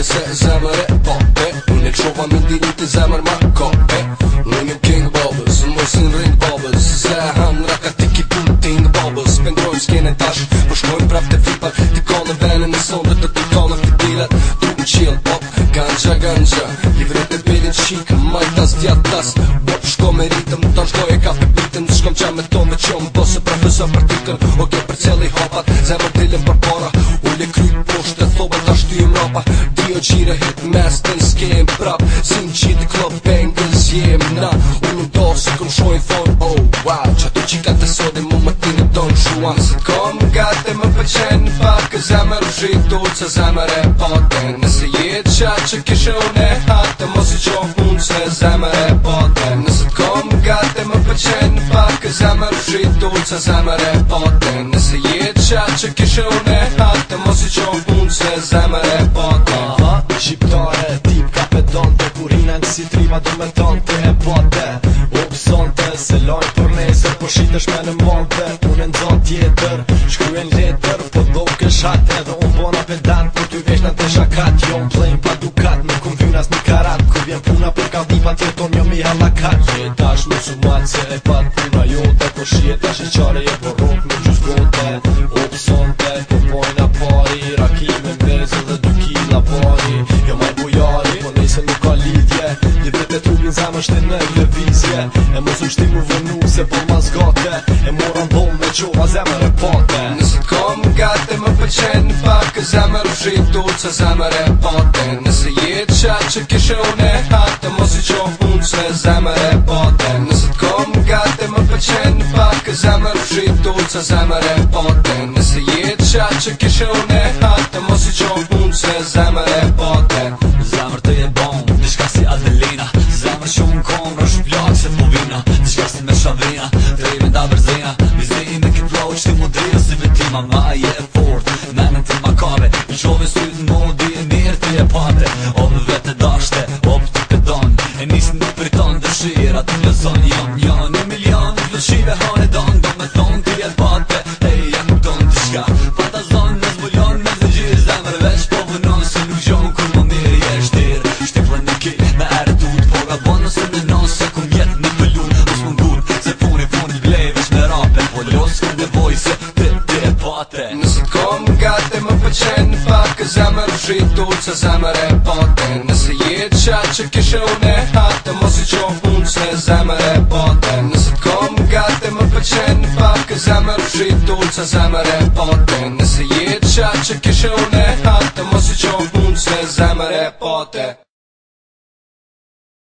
Kale se zemër e po Unë e këshova me ndiru të zemër ma ko e Ringin king babës, në mosin ring babës Se e hanë në raka ti ki punë ti në babës Pendrojë s'kene të po shkojnë prap të vipar Ti ka në venë në sondë të të të të të të të në qilë, të ganja, ganja I të po e bilin, të majtas, djatas të të të të të të të të Shkom qa me tome qo më po bose profesor për tukën Ok, për hopat, zemë të për kapa Dio gjire hit mesten s'kem prap Sim qi t'i klop pengës jem Unë do se këm shoj thon Oh wow Qa të qi ka të sode mu më t'i në ton shuan Se t'kom gate më pëqen Pak kë zemër u shrit ur Se zemër e paten Nëse jet qa që kishe une hatë Mos i qof mund se zama e paten Nëse t'kom gate më pëqen Pak kë zemër u shrit ur Se zemër e paten Nëse jet qa që kishe une ma dhe me tante e bate Opsonte, pësante Se lajnë për nesër Po shite shme në mante Unë në zonë tjetër Shkryen letër Po do këshat edhe Unë bona pedant e Po ty vesh në të shakat Jo më plejnë pa dukat Në kumë vynas në karat Kër vjen puna për ka vipa Tjeton një mi halakat Jeta tash më su Se e pat jo puna jote Po shje tash e qare e borot po Me gjusgote O pësante Po pojnë a pari Rakit zemë është në levizje E mos është vënu se po mas gote E morën bolë me qova zemë repote Nësë t'kom gate më pëqen Pak e zemë rëfritu që zemë jetë qatë që kishe une Mos i qovë punë që zemë repote Nësë t'kom gate më pëqen Pak e zemë rëfritu jetë qatë që kishe une Mos i qovë punë që zemë Atë një zonë janë, janë një milion Në shive hanë e do me thonë t'i jetë pate E janë të donë të shka Fata zonë në zbulion me zë gjirë zemër Vesh po vënonë se nuk gjonë kur më mirë jesht tirë Shtë të plënë në ki me erë tutë Po ka bonë nëse në nësë se kumë jetë në pëllunë Nësë më ngunë se funi funi blevesh me rapet Po losë këndë e vojë shito që zemër e pate Nëse jetë qa që kishe unë e hatë Mos i qo punë që zemër e pate Nëse të kom gate më pëqen Pak e zemër shito që zemër e pate Nëse jetë qa që kishe unë e